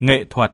nghệ thuật.